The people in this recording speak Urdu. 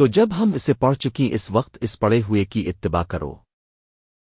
تو جب ہم اسے پڑھ چکی اس وقت اس پڑے ہوئے کی اتباع کرو۔